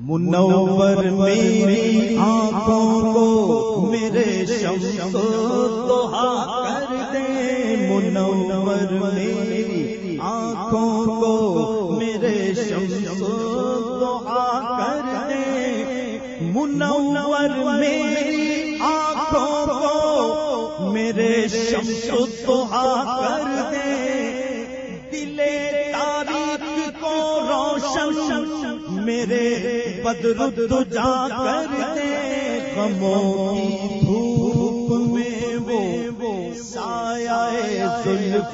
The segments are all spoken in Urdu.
منور میری آنکھوں کو میرے شمس دوہا کر دے۔ منور میری آنکھوں کو میرے شمس دوہا کر دے۔ منور میری آنکھوں کو میرے شمس دوہا کر دے۔ دلے تاریخ کو روشن میرے بدر جا کر دے۔ غموں کی دھوپ میں وہ سایہ زلف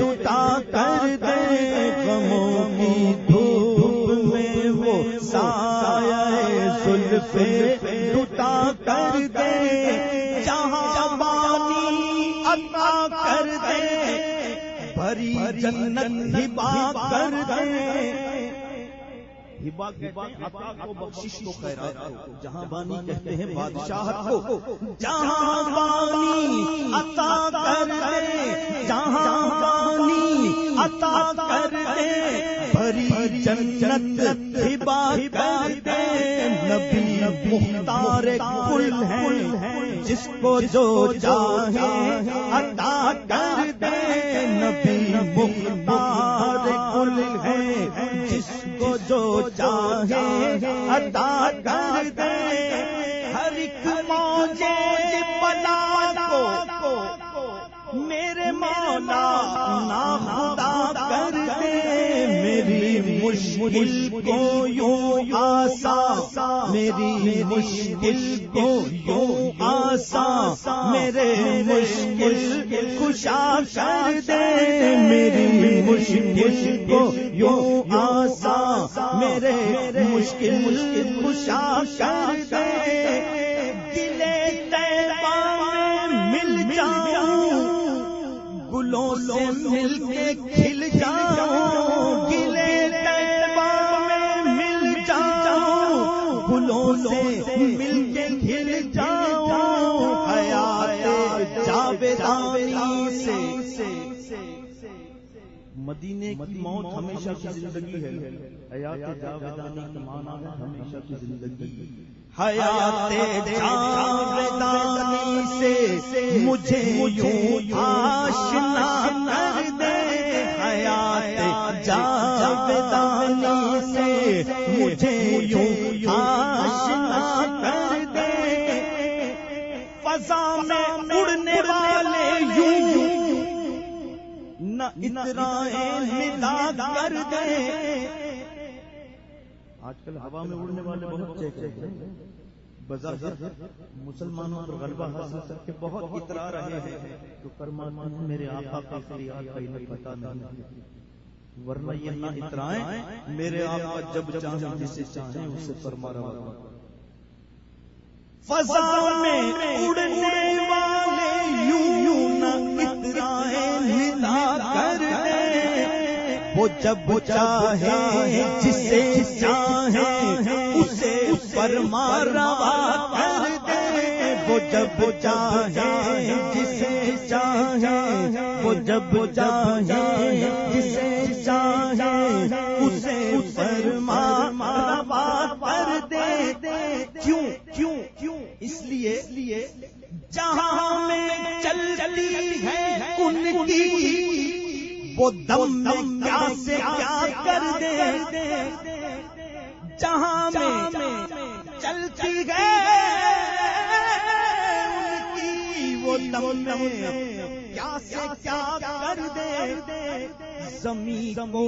ٹوٹا کر دے۔ غموں کی دھوپ میں وہ سایہ زلف ٹوٹا کر دے۔ جہاں بانی عطا کر دے، بھری جنت ہبا کر دے۔ ہبا کہتے ہیں عطا کو بخشش کو خیرات کو۔ جہاں بانی کہتے ہیں بادشاہت کو۔ جہاں بانی عطا کر دے جہاں بانی عطا کر دے بھری جنت ہبا کر دے نبی مختار کل ہے۔ جس کو جو چاہے عطا کر دے نبی چاہے ادا مشکل کو یوں آسا، میری مشکل کو یوں آسا، میرے مشکل خوشا کر دے، میری مشکل کو یوں آسا، میرے مشکل خوشا کر دے۔ دلے تیبا میں مل جاؤں، گلوں سے مل کے جاؤں گلوں سے مل کے کھل جاؤں، حیات جاویدانی سے۔ مدینے کی موت ہمیشہ کی زندگی ہے۔ حیات جاویدانی کا معنی ہے ہمیشہ کی زندگی۔ حیات جاویدانی سے مجھے یوں آشنا میں اڑنے والے یوں. نہ اترائے ندا کر دے آج کل ہوا میں اڑنے والے بہت چیک بظاہر مسلمانوں پر غلبہ حاصل کر کے بہت اترا رہے ہیں. تو فرماتے ہیں میرے آقا کا فریاد کا انہیں پتا نہیں ورنہ یہ نہ اترائیں میرے آقا جب چاہیں جسے چاہیں، اسے فرما رہا ہوں. فضا میں اڑنے والے یوں یوں نہ اترائے کر وہ جب چاہے، جسے چاہے، اسے فرما روا کر دے۔ وہ جب چاہے، جسے چاہے، وہ جب چاہے، جسے چاہے، اسے فرما روا کر دے۔ کیوں؟ کیوں؟ کیوں؟ اس لیے لیے جہاں میں چلتی ہے ان کی، وہ دم دم کیا سے کیا کر دے جہاں میں چلتی گئے ان کی، وہ دم میں کیا سے کیا کر دے زمین کو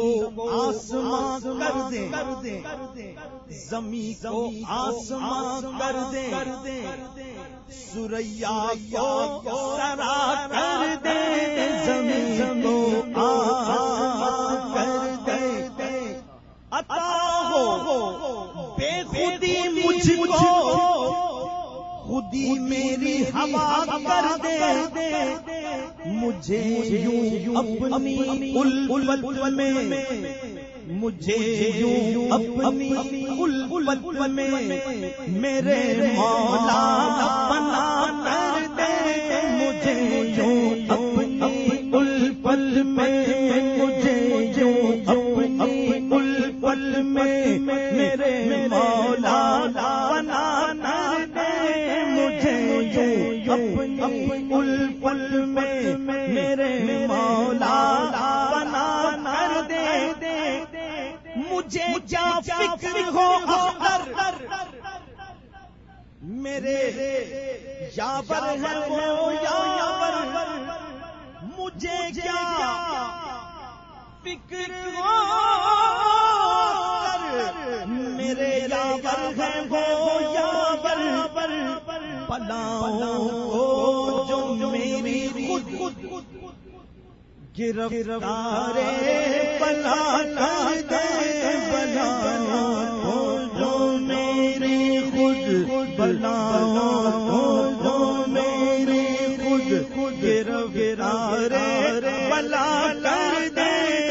آسمان کر دے زمین کو آسمان کر دے سوریا کو خودی میری ہوا کر دے۔ مجھے یوں اپنی میں مجھے یوں اپنی میں میرے مولا بنا۔ میں میرے مولا بنا کر دے۔ مجھے کیا فکر ہو اگر میرے یاور ہے وہ یاور۔ مجھے کیا فکر ہو اگر میرے یاور ہے وہ یاور۔ پلاؤں گرفتارے بنا دے بنانا ہو جو میرے خود بنانا ہو جو میرے خود خود گرفتارے بنا کر دے